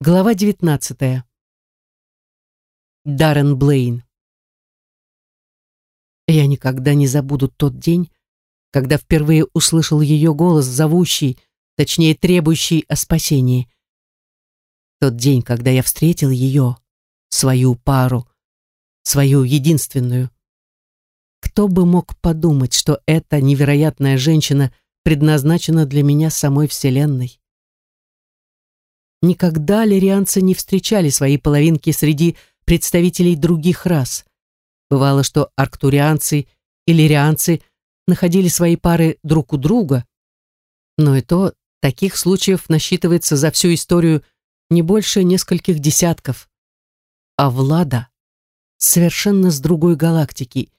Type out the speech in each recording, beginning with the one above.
Глава 19. Даррен Блейн. Я никогда не забуду тот день, когда впервые услышал ее голос, зовущий, точнее требующий о спасении. Тот день, когда я встретил ее, свою пару, свою единственную. Кто бы мог подумать, что эта невероятная женщина предназначена для меня самой Вселенной? Никогда лирианцы не встречали свои половинки среди представителей других рас. Бывало, что арктурианцы и лирианцы находили свои пары друг у друга, но и то таких случаев насчитывается за всю историю не больше нескольких десятков. А Влада совершенно с другой галактики,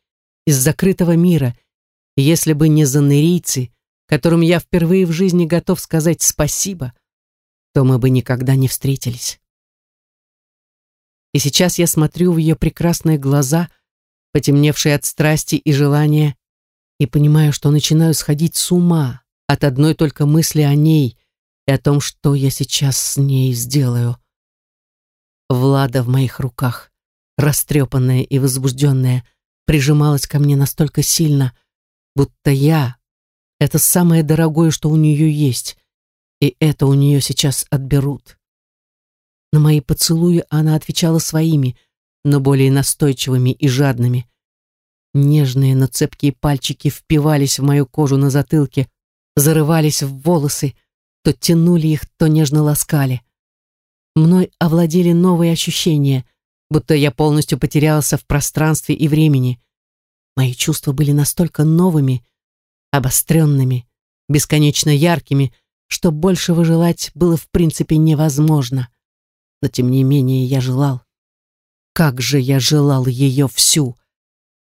из закрытого мира, если бы не занырийцы, которым я впервые в жизни готов сказать спасибо, то мы бы никогда не встретились. И сейчас я смотрю в ее прекрасные глаза, потемневшие от страсти и желания, и понимаю, что начинаю сходить с ума от одной только мысли о ней и о том, что я сейчас с ней сделаю. Влада в моих руках, растрепанная и возбужденная, прижималась ко мне настолько сильно, будто я — это самое дорогое, что у нее есть, и это у нее сейчас отберут. На мои поцелуи она отвечала своими, но более настойчивыми и жадными. Нежные, но цепкие пальчики впивались в мою кожу на затылке, зарывались в волосы, то тянули их, то нежно ласкали. Мной овладели новые ощущения, будто я полностью потерялся в пространстве и времени. Мои чувства были настолько новыми, обостренными, бесконечно яркими, что большего желать было в принципе невозможно. Но тем не менее я желал. Как же я желал ее всю!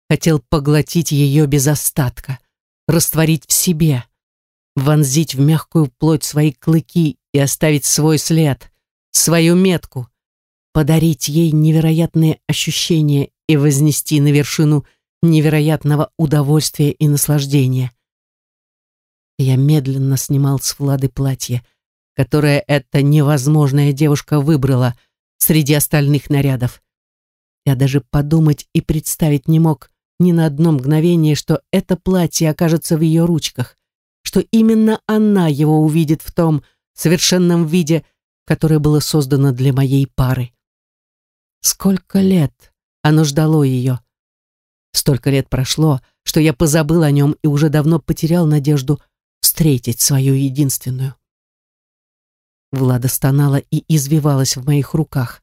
Хотел поглотить ее без остатка, растворить в себе, вонзить в мягкую плоть свои клыки и оставить свой след, свою метку, подарить ей невероятные ощущения и вознести на вершину невероятного удовольствия и наслаждения. Я медленно снимал с Влады платье, которое эта невозможная девушка выбрала среди остальных нарядов. Я даже подумать и представить не мог ни на одно мгновение, что это платье окажется в ее ручках, что именно она его увидит в том совершенном виде, которое было создано для моей пары. Сколько лет оно ждало ее. Столько лет прошло, что я позабыл о нем и уже давно потерял надежду встретить свою единственную. Влада стонала и извивалась в моих руках,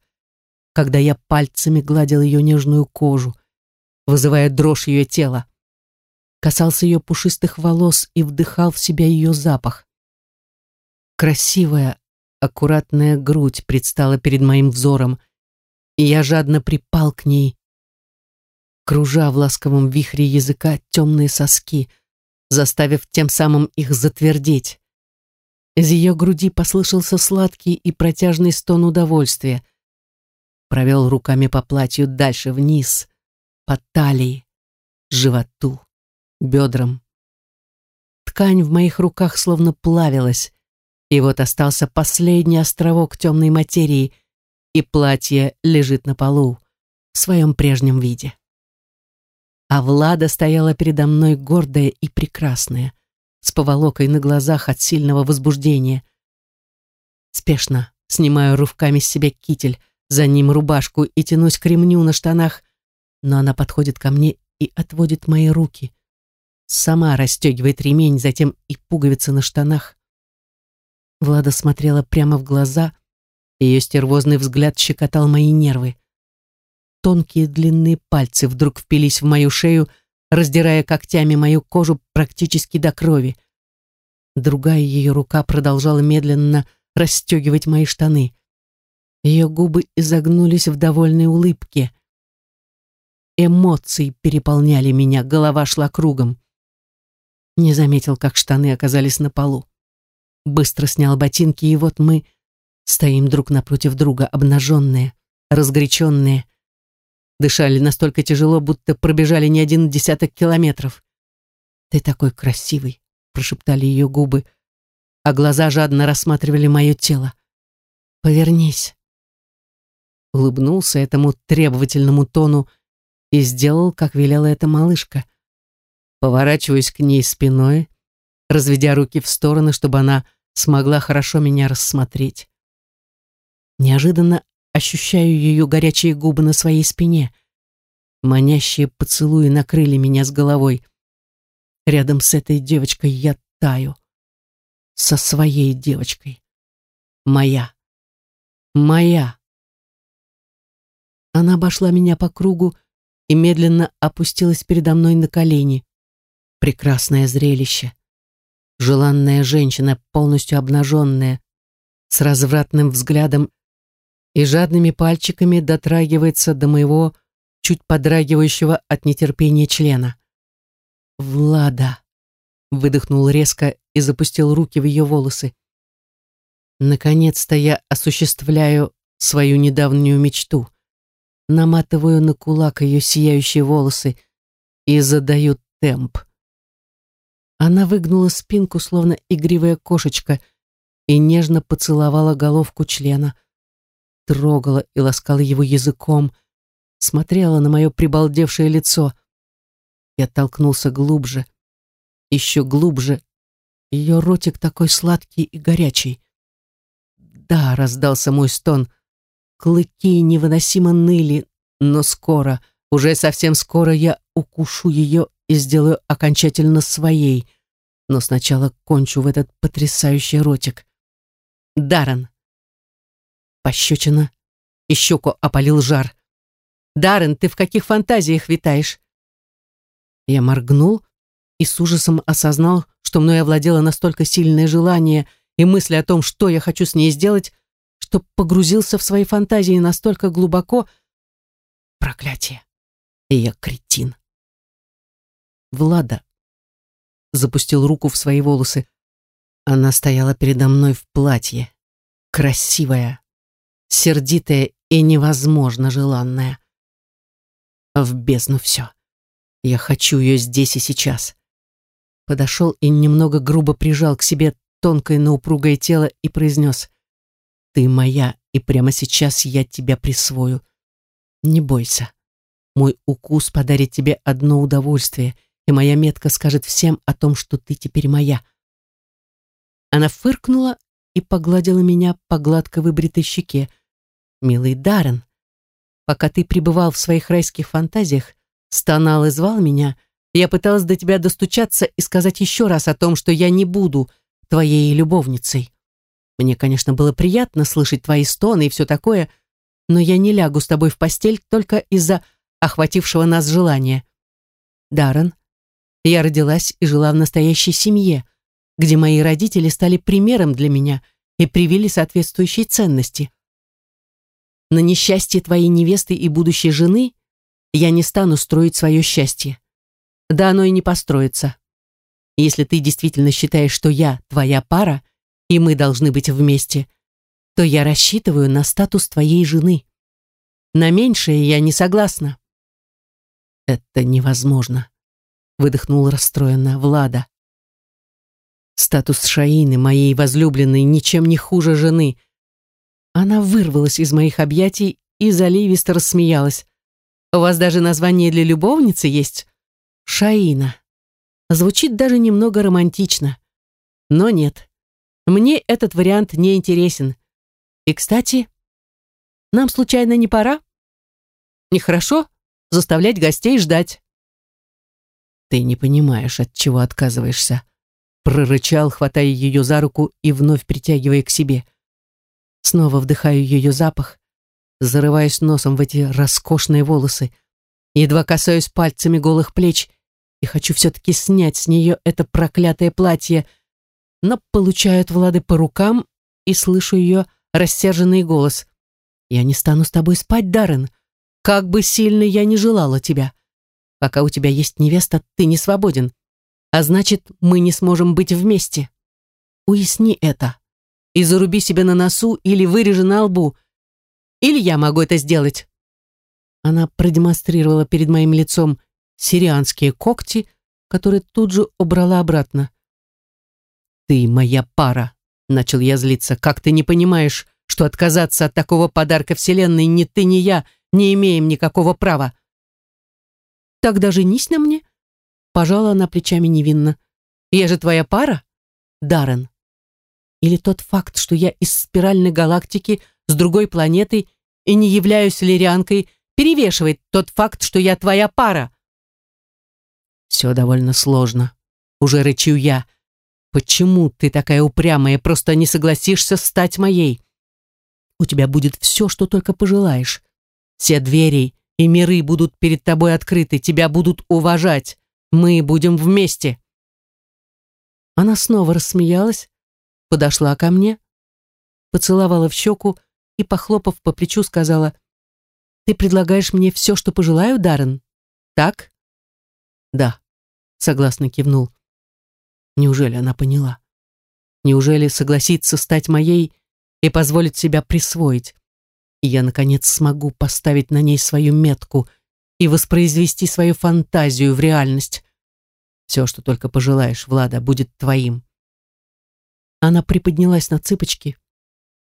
когда я пальцами гладил ее нежную кожу, вызывая дрожь ее тела, касался ее пушистых волос и вдыхал в себя ее запах. Красивая, аккуратная грудь предстала перед моим взором, и я жадно припал к ней, кружа в ласковом вихре языка темные соски — заставив тем самым их затвердеть. Из ее груди послышался сладкий и протяжный стон удовольствия. Провел руками по платью дальше вниз, по талии, животу, бедрам. Ткань в моих руках словно плавилась, и вот остался последний островок темной материи, и платье лежит на полу в своем прежнем виде а Влада стояла передо мной гордая и прекрасная, с поволокой на глазах от сильного возбуждения. Спешно снимаю рывками с себя китель, за ним рубашку и тянусь к ремню на штанах, но она подходит ко мне и отводит мои руки. Сама расстегивает ремень, затем и пуговицы на штанах. Влада смотрела прямо в глаза, ее стервозный взгляд щекотал мои нервы. Тонкие длинные пальцы вдруг впились в мою шею, раздирая когтями мою кожу практически до крови. Другая ее рука продолжала медленно расстегивать мои штаны. Ее губы изогнулись в довольной улыбке. Эмоции переполняли меня, голова шла кругом. Не заметил, как штаны оказались на полу. Быстро снял ботинки, и вот мы стоим друг напротив друга, обнаженные, разгоряченные, дышали настолько тяжело, будто пробежали не один десяток километров. «Ты такой красивый», — прошептали ее губы, а глаза жадно рассматривали мое тело. «Повернись», улыбнулся этому требовательному тону и сделал, как велела эта малышка. Поворачиваюсь к ней спиной, разведя руки в стороны, чтобы она смогла хорошо меня рассмотреть. Неожиданно ощущаю ее горячие губы на своей спине. Манящие поцелуи накрыли меня с головой. Рядом с этой девочкой я таю. Со своей девочкой. Моя. Моя. Она обошла меня по кругу и медленно опустилась передо мной на колени. Прекрасное зрелище. Желанная женщина, полностью обнаженная, с развратным взглядом и жадными пальчиками дотрагивается до моего чуть подрагивающего от нетерпения члена. «Влада!» — выдохнул резко и запустил руки в ее волосы. Наконец-то я осуществляю свою недавнюю мечту. Наматываю на кулак ее сияющие волосы и задаю темп. Она выгнула спинку, словно игривая кошечка, и нежно поцеловала головку члена. Трогала и ласкала его языком, смотрела на мое прибалдевшее лицо. Я толкнулся глубже, еще глубже. Ее ротик такой сладкий и горячий. Да, раздался мой стон. Клыки невыносимо ныли, но скоро, уже совсем скоро я укушу ее и сделаю окончательно своей. Но сначала кончу в этот потрясающий ротик. Даррен. Пощечина. И щеку опалил жар. Даррен, ты в каких фантазиях витаешь? Я моргнул и с ужасом осознал, что мной овладело настолько сильное желание и мысли о том, что я хочу с ней сделать, что погрузился в свои фантазии настолько глубоко. Проклятие. И я кретин. Влада запустил руку в свои волосы. Она стояла передо мной в платье. Красивая, сердитая и невозможно желанная. В бездну все. Я хочу ее здесь и сейчас. Подошел и немного грубо прижал к себе тонкое, но упругое тело и произнес «Ты моя, и прямо сейчас я тебя присвою. Не бойся. Мой укус подарит тебе одно удовольствие, и моя метка скажет всем о том, что ты теперь моя». Она фыркнула и погладила меня по гладко выбритой щеке. «Милый Даррен, пока ты пребывал в своих райских фантазиях, стонал и звал меня, я пыталась до тебя достучаться и сказать еще раз о том, что я не буду твоей любовницей. Мне, конечно, было приятно слышать твои стоны и все такое, но я не лягу с тобой в постель только из-за охватившего нас желания. Даррен, я родилась и жила в настоящей семье, где мои родители стали примером для меня и привили соответствующие ценности. На несчастье твоей невесты и будущей жены я не стану строить свое счастье. Да оно и не построится. Если ты действительно считаешь, что я твоя пара, и мы должны быть вместе, то я рассчитываю на статус твоей жены. На меньшее я не согласна. Это невозможно выдохнул расстроенно Влада. Статус Шаины, моей возлюбленной, ничем не хуже жены. Она вырвалась из моих объятий и заливисто рассмеялась. У вас даже название для любовницы есть? Шаина. Звучит даже немного романтично. Но нет. Мне этот вариант не интересен. И, кстати, нам случайно не пора? Нехорошо заставлять гостей ждать. «Ты не понимаешь, от чего отказываешься», прорычал, хватая ее за руку и вновь притягивая к себе. Снова вдыхаю ее запах, зарываясь носом в эти роскошные волосы, едва касаюсь пальцами голых плеч и хочу все-таки снять с нее это проклятое платье, но получаю от Влады по рукам и слышу ее рассерженный голос. «Я не стану с тобой спать, Даррен, как бы сильно я не желала тебя. Пока у тебя есть невеста, ты не свободен. А значит, мы не сможем быть вместе. Уясни это. И заруби себе на носу или вырежи на лбу. Или я могу это сделать. Она продемонстрировала перед моим лицом сирианские когти, которые тут же убрала обратно. «Ты моя пара», — начал я злиться. «Как ты не понимаешь, что отказаться от такого подарка Вселенной ни ты, ни я не имеем никакого права. Тогда женись на мне, пожала она плечами невинно. Я же твоя пара, Даррен. Или тот факт, что я из спиральной галактики с другой планеты и не являюсь лирианкой, перевешивает тот факт, что я твоя пара. Все довольно сложно. Уже рычу я. Почему ты такая упрямая, просто не согласишься стать моей? У тебя будет все, что только пожелаешь. Все двери и миры будут перед тобой открыты, тебя будут уважать. Мы будем вместе. Она снова рассмеялась, подошла ко мне, поцеловала в щеку и, похлопав по плечу, сказала, «Ты предлагаешь мне все, что пожелаю, Даррен? Так?» «Да», — согласно кивнул. Неужели она поняла? Неужели согласится стать моей и позволит себя присвоить? И я, наконец, смогу поставить на ней свою метку и воспроизвести свою фантазию в реальность. Все, что только пожелаешь, Влада, будет твоим. Она приподнялась на цыпочки,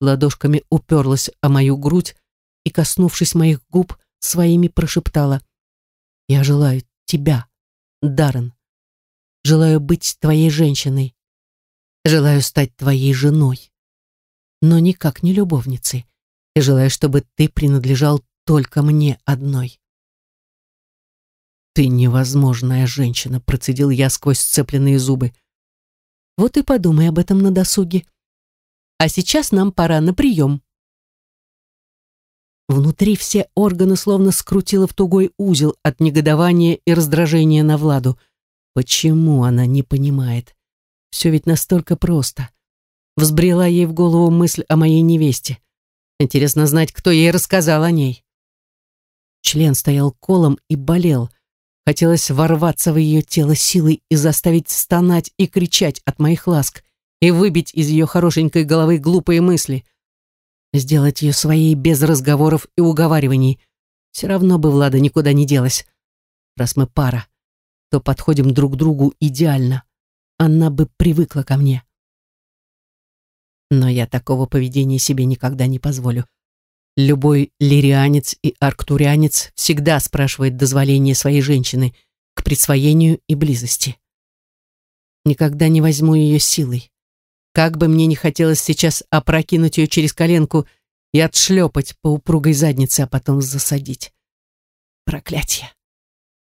ладошками уперлась о мою грудь и, коснувшись моих губ, своими прошептала. «Я желаю тебя, Даррен. Желаю быть твоей женщиной. Желаю стать твоей женой. Но никак не любовницей. И желаю, чтобы ты принадлежал только мне одной». «Ты невозможная женщина», — процедил я сквозь сцепленные зубы. «Вот и подумай об этом на досуге», а сейчас нам пора на прием. Внутри все органы словно скрутило в тугой узел от негодования и раздражения на Владу. Почему она не понимает? Все ведь настолько просто. Взбрела ей в голову мысль о моей невесте. Интересно знать, кто ей рассказал о ней. Член стоял колом и болел. Хотелось ворваться в ее тело силой и заставить стонать и кричать от моих ласк и выбить из ее хорошенькой головы глупые мысли. Сделать ее своей без разговоров и уговариваний. Все равно бы Влада никуда не делась. Раз мы пара, то подходим друг к другу идеально. Она бы привыкла ко мне. Но я такого поведения себе никогда не позволю. Любой лирианец и арктурианец всегда спрашивает дозволение своей женщины к присвоению и близости. Никогда не возьму ее силой. Как бы мне не хотелось сейчас опрокинуть ее через коленку и отшлепать по упругой заднице, а потом засадить. Проклятие.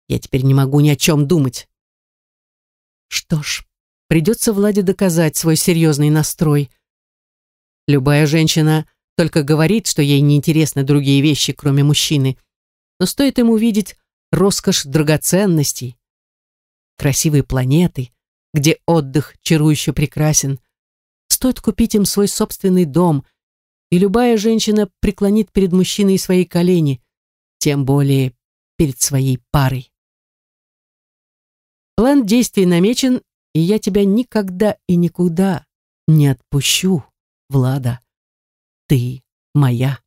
Я теперь не могу ни о чем думать. Что ж, придется Владе доказать свой серьезный настрой. Любая женщина только говорит, что ей неинтересны другие вещи, кроме мужчины. Но стоит ему видеть роскошь драгоценностей, красивые планеты, где отдых чарующе прекрасен, Стоит купить им свой собственный дом, и любая женщина преклонит перед мужчиной свои колени, тем более перед своей парой. План действий намечен, и я тебя никогда и никуда не отпущу, Влада. Ты моя.